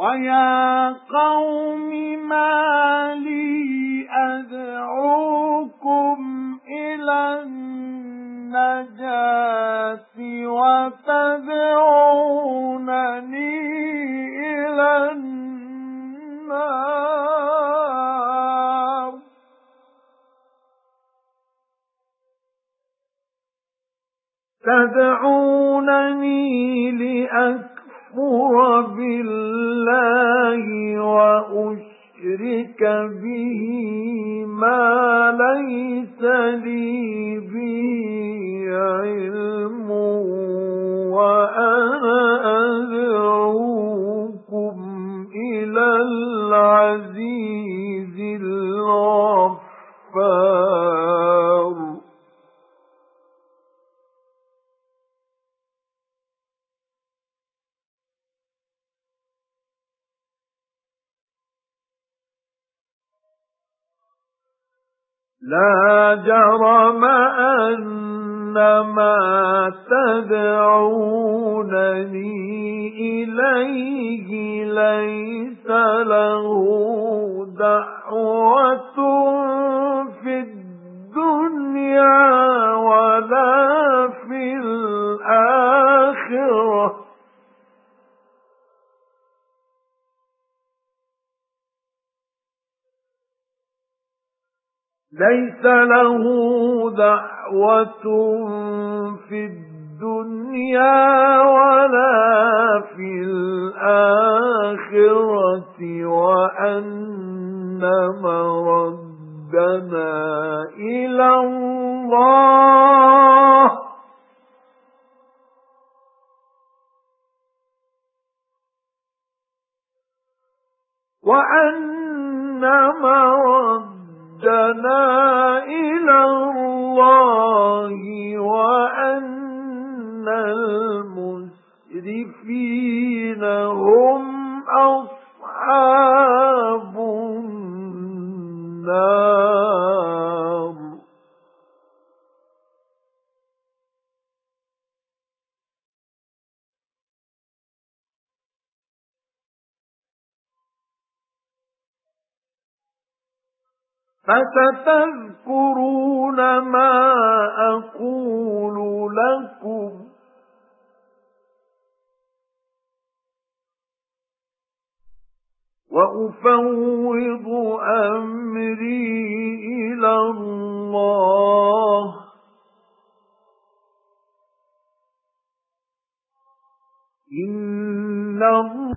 وَيَا قَوْمِ مَا لِي أَدْعُوكُمْ إِلَى النَّجَاةِ وَتَدْعُونَنِي إِلَى النَّارِ. تَدْعُونَنِي وَأُشْرِكَ بِهِ مَا لَيْسَ لِي بِهِ لا جرم أن ما تدعونني إليه ليس له دعوة في الدنيا ولا في الآخرة لَيْسَ لَهُ دَعْوَةٌ فِي الدُّنْيَا وَلَا فِي الْآخِرَةِ وَأَنَّ مَرَدَّنَا إِلَى اللَّهِ. وَأَنَّ مَرَدَّنَا رَدَّنَا إِلَى اللَّهِ وَأَنَّ الْمُسْرِفِينَ هُمْ فَسَتَذْكُرُونَ مَا أَقُولُ لَكُمْ. وَأُفَوِّضُ أَمْرِي إِلَى اللَّهِ. إِنَّ